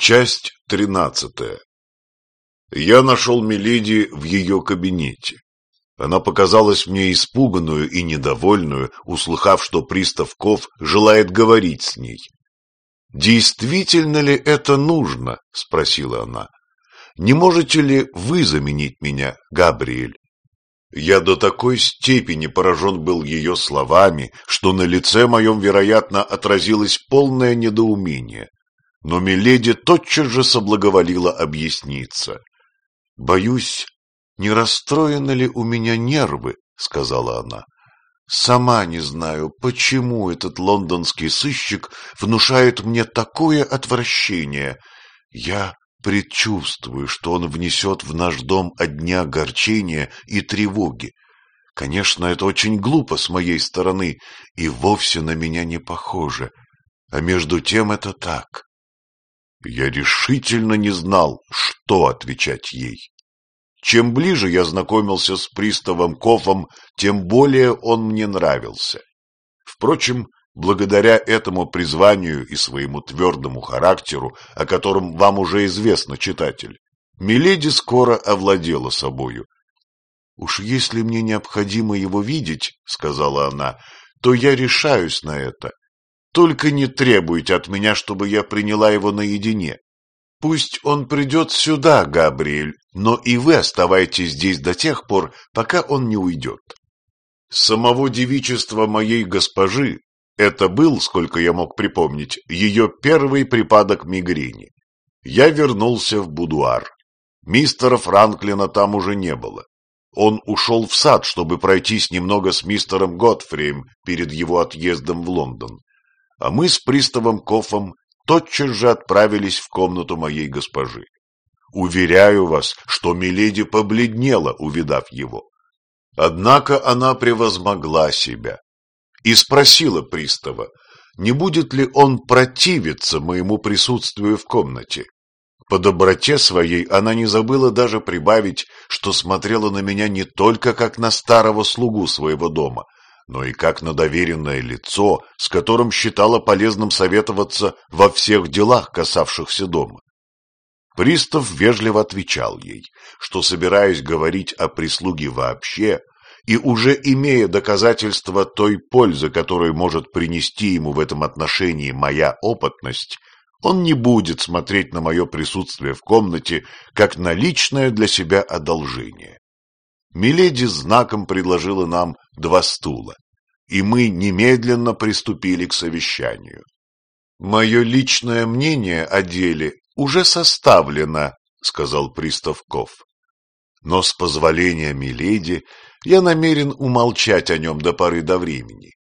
Часть тринадцатая. Я нашел Миледи в ее кабинете. Она показалась мне испуганную и недовольную, услыхав, что пристав Ков желает говорить с ней. «Действительно ли это нужно?» — спросила она. «Не можете ли вы заменить меня, Габриэль?» Я до такой степени поражен был ее словами, что на лице моем, вероятно, отразилось полное недоумение. Но Миледи тотчас же соблаговолила объясниться. — Боюсь, не расстроены ли у меня нервы, — сказала она. — Сама не знаю, почему этот лондонский сыщик внушает мне такое отвращение. Я Предчувствую, что он внесет в наш дом одни огорчения и тревоги. Конечно, это очень глупо с моей стороны и вовсе на меня не похоже. А между тем это так. Я решительно не знал, что отвечать ей. Чем ближе я знакомился с приставом Кофом, тем более он мне нравился. Впрочем, Благодаря этому призванию и своему твердому характеру, о котором вам уже известно, читатель, Миледи скоро овладела собою. «Уж если мне необходимо его видеть, — сказала она, — то я решаюсь на это. Только не требуйте от меня, чтобы я приняла его наедине. Пусть он придет сюда, Габриэль, но и вы оставайтесь здесь до тех пор, пока он не уйдет. Самого девичества моей госпожи это был, сколько я мог припомнить, ее первый припадок мигрени. Я вернулся в будуар. Мистера Франклина там уже не было. Он ушел в сад, чтобы пройтись немного с мистером Готфрием перед его отъездом в Лондон. А мы с приставом Кофом тотчас же отправились в комнату моей госпожи. Уверяю вас, что Миледи побледнела, увидав его. Однако она превозмогла себя и спросила пристава, не будет ли он противиться моему присутствию в комнате. По доброте своей она не забыла даже прибавить, что смотрела на меня не только как на старого слугу своего дома, но и как на доверенное лицо, с которым считала полезным советоваться во всех делах, касавшихся дома. Пристав вежливо отвечал ей, что, собираясь говорить о прислуге вообще, и уже имея доказательства той пользы, которую может принести ему в этом отношении моя опытность, он не будет смотреть на мое присутствие в комнате как на личное для себя одолжение. Миледи знаком предложила нам два стула, и мы немедленно приступили к совещанию. «Мое личное мнение о деле уже составлено», — сказал пристав Ков. Но с позволения Миледи я намерен умолчать о нем до поры до времени.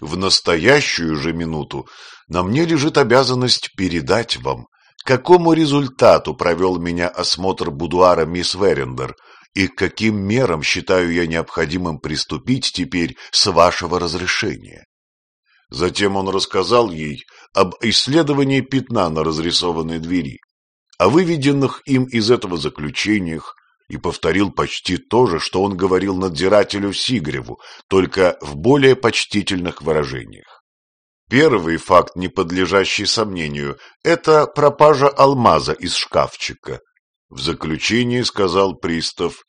В настоящую же минуту на мне лежит обязанность передать вам, какому результату провел меня осмотр будуара мисс Верендер и к каким мерам считаю я необходимым приступить теперь с вашего разрешения. Затем он рассказал ей об исследовании пятна на разрисованной двери, о выведенных им из этого заключениях, и повторил почти то же, что он говорил надзирателю Сигреву, только в более почтительных выражениях. Первый факт, не подлежащий сомнению, это пропажа алмаза из шкафчика. В заключении сказал пристав,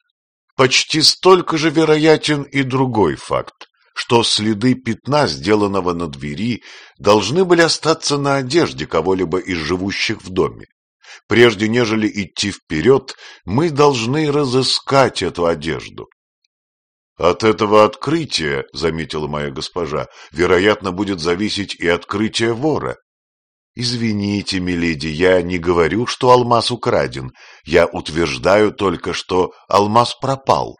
почти столько же вероятен и другой факт, что следы пятна, сделанного на двери, должны были остаться на одежде кого-либо из живущих в доме. Прежде нежели идти вперед, мы должны разыскать эту одежду. От этого открытия, заметила моя госпожа, вероятно, будет зависеть и открытие вора. Извините, миледи, я не говорю, что алмаз украден. Я утверждаю только, что алмаз пропал.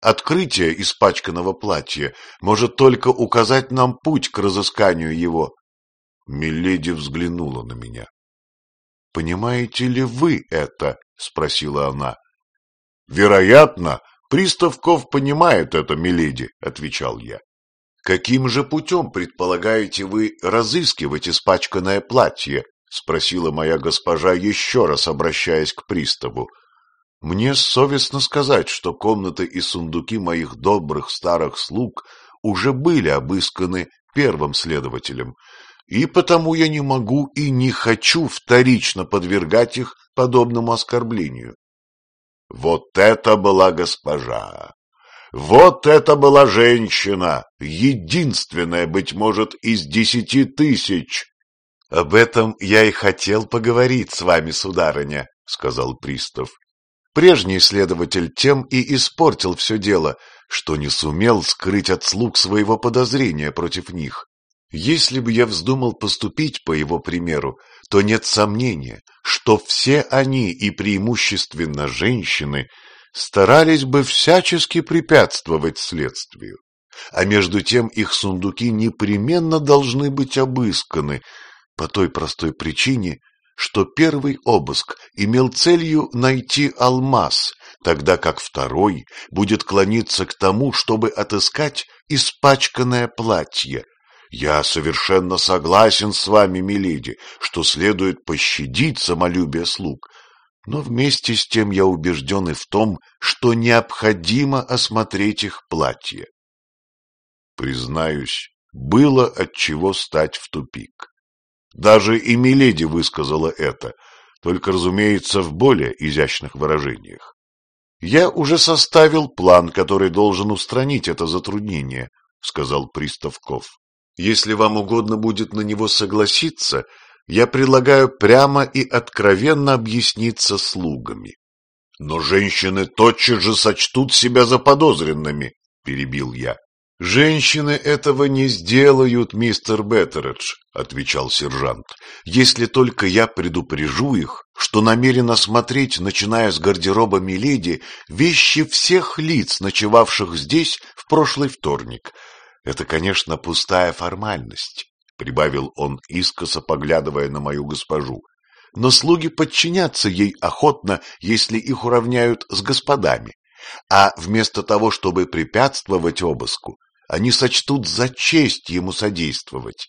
Открытие испачканного платья может только указать нам путь к разысканию его. Миледи взглянула на меня. «Понимаете ли вы это?» — спросила она. «Вероятно, Приставков понимает это, миледи», — отвечал я. «Каким же путем предполагаете вы разыскивать испачканное платье?» — спросила моя госпожа, еще раз обращаясь к приставу. «Мне совестно сказать, что комнаты и сундуки моих добрых старых слуг уже были обысканы первым следователем, и потому я не могу и не хочу вторично подвергать их подобному оскорблению. Вот это была госпожа! Вот это была женщина, единственная, быть может, из десяти тысяч. — Об этом я и хотел поговорить с вами, сударыня, — сказал пристав. Прежний следователь тем и испортил все дело, что не сумел скрыть от слуг своего подозрения против них. Если бы я вздумал поступить по его примеру, то нет сомнения, что все они, и преимущественно женщины, старались бы всячески препятствовать следствию. А между тем их сундуки непременно должны быть обысканы по той простой причине, что первый обыск имел целью найти алмаз, тогда как второй будет клониться к тому, чтобы отыскать испачканное платье. Я совершенно согласен с вами, миледи, что следует пощадить самолюбие слуг, но вместе с тем я убежден и в том, что необходимо осмотреть их платье. Признаюсь, было от чего стать в тупик. Даже и Миледи высказала это, только, разумеется, в более изящных выражениях. «Я уже составил план, который должен устранить это затруднение», — сказал Приставков. «Если вам угодно будет на него согласиться, я предлагаю прямо и откровенно объясниться слугами». «Но женщины тотчас же сочтут себя заподозренными», — перебил я. «Женщины этого не сделают, мистер Беттередж», — отвечал сержант, «если только я предупрежу их, что намерен осмотреть, начиная с гардероба Миледи, вещи всех лиц, ночевавших здесь в прошлый вторник. Это, конечно, пустая формальность», — прибавил он, искоса поглядывая на мою госпожу. «Но слуги подчинятся ей охотно, если их уравняют с господами. А вместо того, чтобы препятствовать обыску, они сочтут за честь ему содействовать.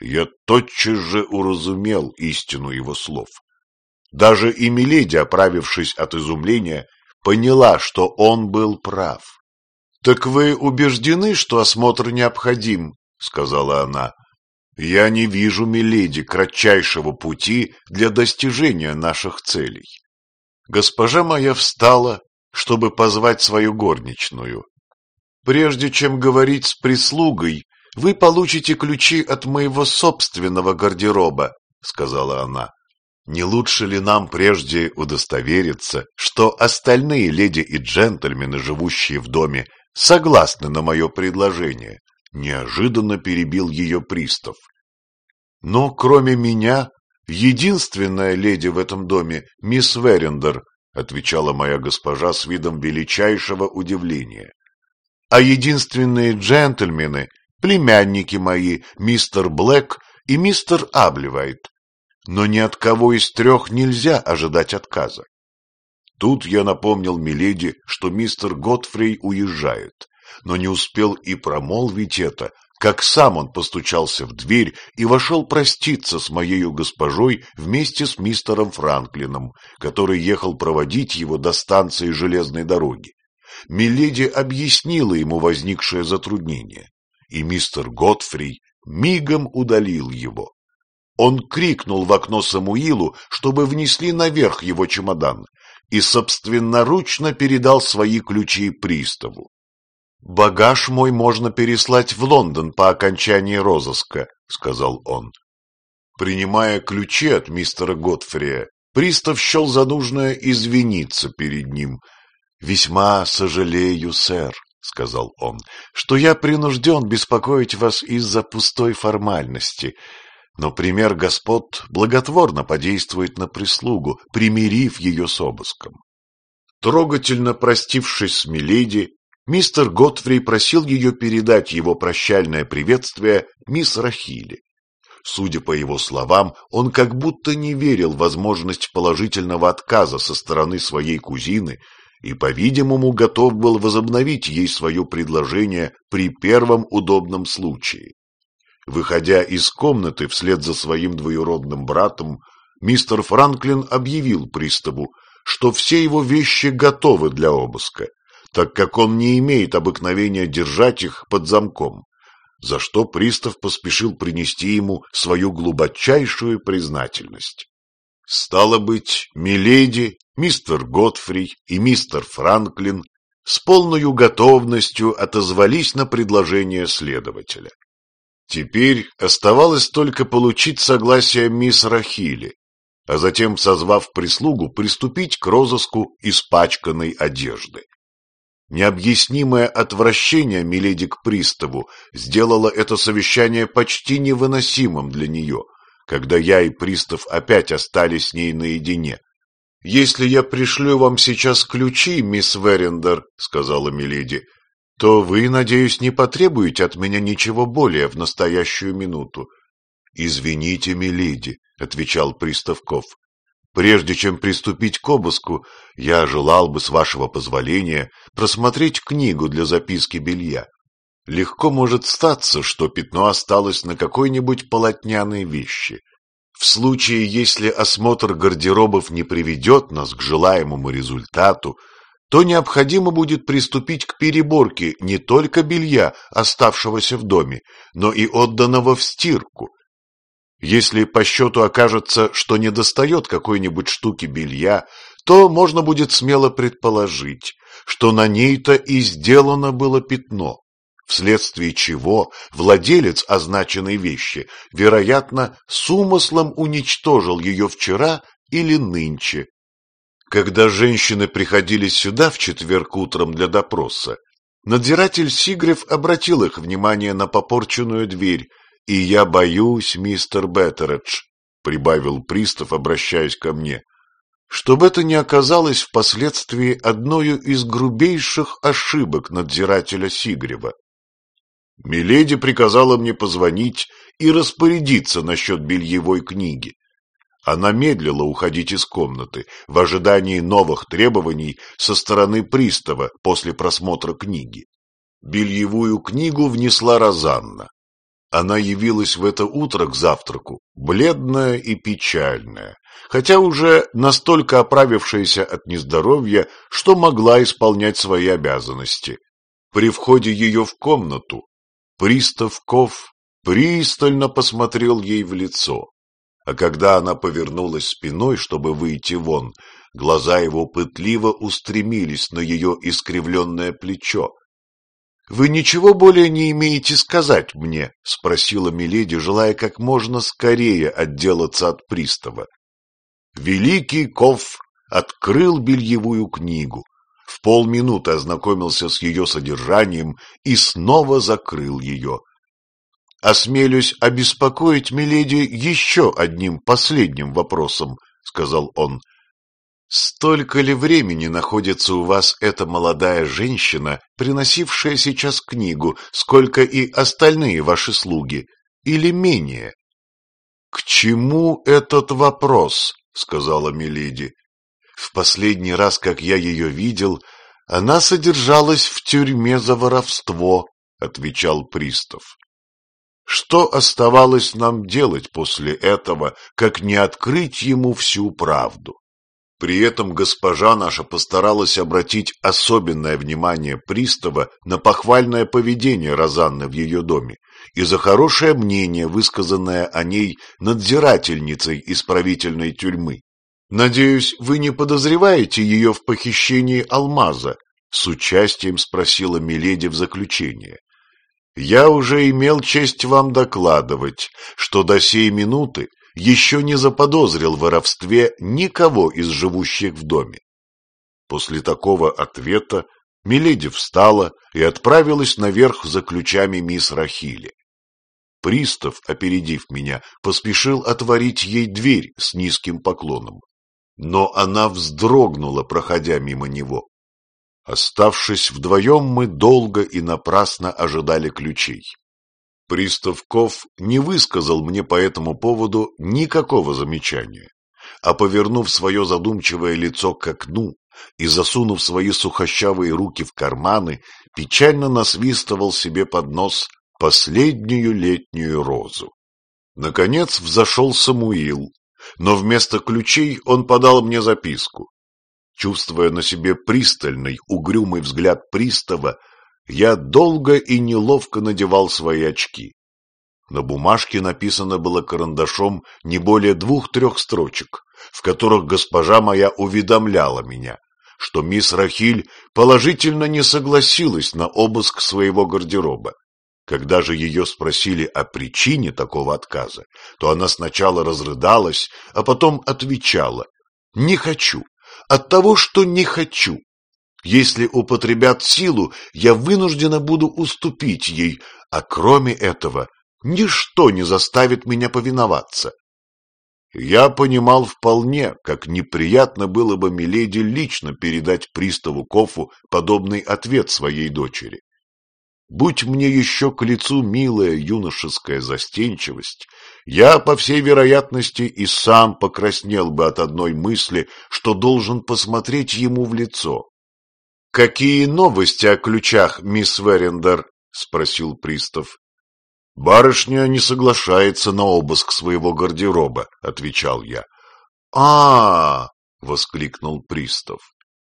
Я тотчас же уразумел истину его слов. Даже и Миледи, оправившись от изумления, поняла, что он был прав. — Так вы убеждены, что осмотр необходим? — сказала она. — Я не вижу, Миледи, кратчайшего пути для достижения наших целей. Госпожа моя встала, чтобы позвать свою горничную, Прежде чем говорить с прислугой, вы получите ключи от моего собственного гардероба, — сказала она. Не лучше ли нам прежде удостовериться, что остальные леди и джентльмены, живущие в доме, согласны на мое предложение? Неожиданно перебил ее пристав. Но кроме меня, единственная леди в этом доме, мисс Верендер, отвечала моя госпожа с видом величайшего удивления а единственные джентльмены — племянники мои, мистер Блэк и мистер Абливайт. Но ни от кого из трех нельзя ожидать отказа. Тут я напомнил Миледи, что мистер Готфрей уезжает, но не успел и промолвить это, как сам он постучался в дверь и вошел проститься с моею госпожой вместе с мистером Франклином, который ехал проводить его до станции железной дороги. Миледи объяснила ему возникшее затруднение, и мистер Готфри мигом удалил его. Он крикнул в окно Самуилу, чтобы внесли наверх его чемодан, и собственноручно передал свои ключи приставу. «Багаж мой можно переслать в Лондон по окончании розыска», — сказал он. Принимая ключи от мистера Готфрия, пристав счел за нужное извиниться перед ним — «Весьма сожалею, сэр», — сказал он, — «что я принужден беспокоить вас из-за пустой формальности, но пример господ благотворно подействует на прислугу, примирив ее с обыском». Трогательно простившись с Миледи, мистер Готфри просил ее передать его прощальное приветствие мисс Рахили. Судя по его словам, он как будто не верил в возможность положительного отказа со стороны своей кузины, и, по-видимому, готов был возобновить ей свое предложение при первом удобном случае. Выходя из комнаты вслед за своим двоюродным братом, мистер Франклин объявил приставу, что все его вещи готовы для обыска, так как он не имеет обыкновения держать их под замком. за что пристав поспешил принести ему свою глубочайшую признательность. Стало быть, Миледи, мистер Готфри и мистер Франклин с полной готовностью отозвались на предложение следователя. Теперь оставалось только получить согласие мисс Рахили, а затем, созвав прислугу, приступить к розыску испачканной одежды. Необъяснимое отвращение Миледи к приставу сделало это совещание почти невыносимым для нее, когда я и пристав опять остались с ней наедине. — Если я пришлю вам сейчас ключи, мисс Верендер, — сказала Миледи, — то вы, надеюсь, не потребуете от меня ничего более в настоящую минуту. — Извините, Миледи, — отвечал Приставков. Прежде чем приступить к обыску, я желал бы, с вашего позволения, просмотреть книгу для записки белья. Легко может статься, что пятно осталось на какой-нибудь полотняной вещи. В случае, если осмотр гардеробов не приведет нас к желаемому результату, то необходимо будет приступить к переборке не только белья, оставшегося в доме, но и отданного в стирку. Если по счету окажется, что недостает какой-нибудь штуки белья, то можно будет смело предположить, что на ней-то и сделано было пятно, вследствие чего владелец означенной вещи, вероятно, с умыслом уничтожил ее вчера или нынче. Когда женщины приходили сюда в четверг утром для допроса, надзиратель Сигрев обратил их внимание на попорченную дверь, «И я боюсь, мистер Беттередж», — прибавил пристав, обращаясь ко мне, «чтобы это не оказалось впоследствии одною из грубейших ошибок надзирателя Сигрева». Миледи приказала мне позвонить и распорядиться насчет бельевой книги. Она медлила уходить из комнаты в ожидании новых требований со стороны пристава после просмотра книги. Бельевую книгу внесла Розанна. Она явилась в это утро к завтраку, бледная и печальная, хотя уже настолько оправившаяся от нездоровья, что могла исполнять свои обязанности. При входе ее в комнату Приставков пристально посмотрел ей в лицо, а когда она повернулась спиной, чтобы выйти вон, глаза его пытливо устремились на ее искривленное плечо, «Вы ничего более не имеете сказать мне?» — спросила Миледи, желая как можно скорее отделаться от пристава. Великий Ков открыл бельевую книгу, в полминуты ознакомился с ее содержанием и снова закрыл ее. «Осмелюсь обеспокоить Миледи еще одним последним вопросом», — сказал он. Столько ли времени находится у вас эта молодая женщина, приносившая сейчас книгу, сколько и остальные ваши слуги, или менее? — К чему этот вопрос? — сказала Мелиди. В последний раз, как я ее видел, она содержалась в тюрьме за воровство, — отвечал пристав. Что оставалось нам делать после этого, как не открыть ему всю правду? При этом госпожа наша постаралась обратить особенное внимание пристава на похвальное поведение Розанны в ее доме и за хорошее мнение, высказанное о ней надзирательницей исправительной тюрьмы. «Надеюсь, вы не подозреваете ее в похищении алмаза?» — с участием спросила Миледи в заключение. «Я уже имел честь вам докладывать, что до сей минуты еще не заподозрил в воровстве никого из живущих в доме. После такого ответа Миледи встала и отправилась наверх за ключами мисс Рахили. Пристав, опередив меня, поспешил отворить ей дверь с низким поклоном. Но она вздрогнула, проходя мимо него. Оставшись вдвоем, мы долго и напрасно ожидали ключей. Приставков не высказал мне по этому поводу никакого замечания, а, повернув свое задумчивое лицо к окну и засунув свои сухощавые руки в карманы, печально насвистывал себе под нос последнюю летнюю розу. Наконец взошел Самуил, но вместо ключей он подал мне записку. Чувствуя на себе пристальный, угрюмый взгляд пристава, я долго и неловко надевал свои очки. На бумажке написано было карандашом не более двух-трех строчек, в которых госпожа моя уведомляла меня, что мисс Рахиль положительно не согласилась на обыск своего гардероба. Когда же ее спросили о причине такого отказа, то она сначала разрыдалась, а потом отвечала «Не хочу, от того, что не хочу. Если употребят силу, я вынуждена буду уступить ей, а кроме этого ничто не заставит меня повиноваться. Я понимал вполне, как неприятно было бы Миледи лично передать приставу Кофу подобный ответ своей дочери. Будь мне еще к лицу милая юношеская застенчивость, я, по всей вероятности, и сам покраснел бы от одной мысли, что должен посмотреть ему в лицо. — Какие новости о ключах, мисс Верендер? — спросил пристав. — Барышня не соглашается на обыск своего гардероба, — отвечал я. а, -а, -а воскликнул пристав.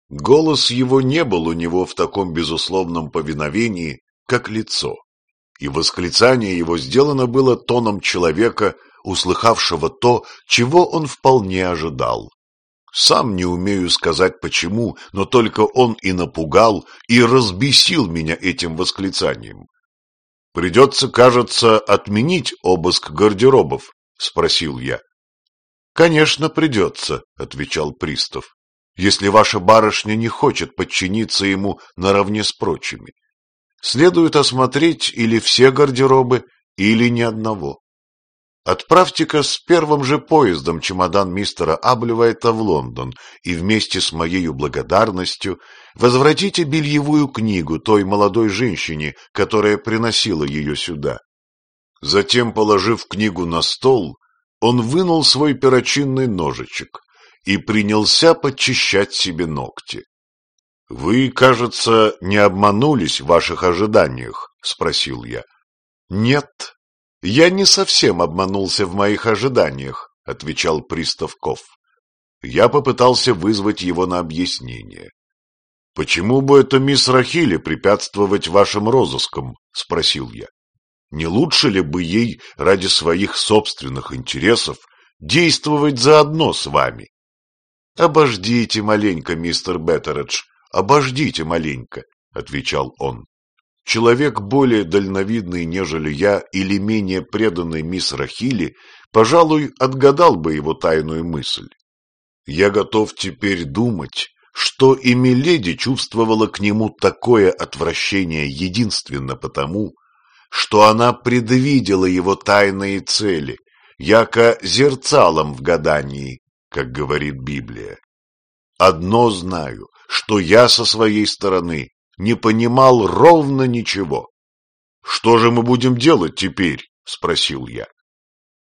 Голос его не был у него в таком безусловном повиновении, как лицо, и восклицание его сделано было тоном человека, услыхавшего то, чего он вполне ожидал. Сам не умею сказать почему, но только он и напугал, и разбесил меня этим восклицанием. «Придется, кажется, отменить обыск гардеробов?» — спросил я. «Конечно, придется», — отвечал пристав, «если ваша барышня не хочет подчиниться ему наравне с прочими. Следует осмотреть или все гардеробы, или ни одного. Отправьте-ка с первым же поездом чемодан мистера Аблевайта в Лондон и вместе с моей благодарностью возвратите бельевую книгу той молодой женщине, которая приносила ее сюда. Затем, положив книгу на стол, он вынул свой перочинный ножичек и принялся подчищать себе ногти. — Вы, кажется, не обманулись в ваших ожиданиях? — спросил я. — Нет, я не совсем обманулся в моих ожиданиях, — отвечал Приставков. Я попытался вызвать его на объяснение. — Почему бы это мисс Рахиле препятствовать вашим розыскам? — спросил я. — Не лучше ли бы ей ради своих собственных интересов действовать заодно с вами? — Обождите маленько, мистер Беттередж, обождите маленько, — отвечал он. Человек более дальновидный, нежели я, или менее преданный мисс Рахили, пожалуй, отгадал бы его тайную мысль. Я готов теперь думать, что и Миледи чувствовала к нему такое отвращение единственно потому, что она предвидела его тайные цели, яко зерцалом в гадании, как говорит Библия. Одно знаю, что я со своей стороны не понимал ровно ничего. — Что же мы будем делать теперь? — спросил я.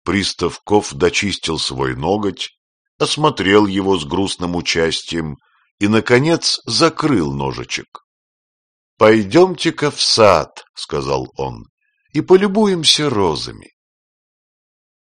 Приставков дочистил свой ноготь, осмотрел его с грустным участием и, наконец, закрыл ножичек. — Пойдемте-ка в сад, — сказал он, — и полюбуемся розами.